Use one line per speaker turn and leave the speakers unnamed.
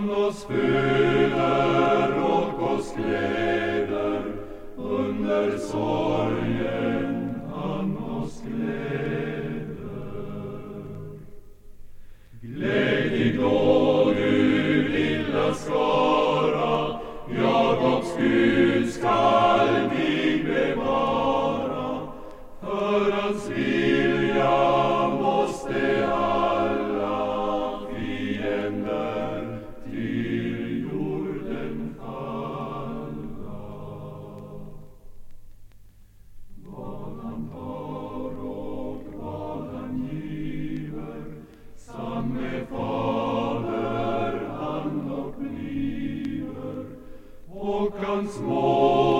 han oss föder och oss gläder under sorgen han oss gläder. Gläd dig då, du lilla skara, Jakobs Gud ganz morgen.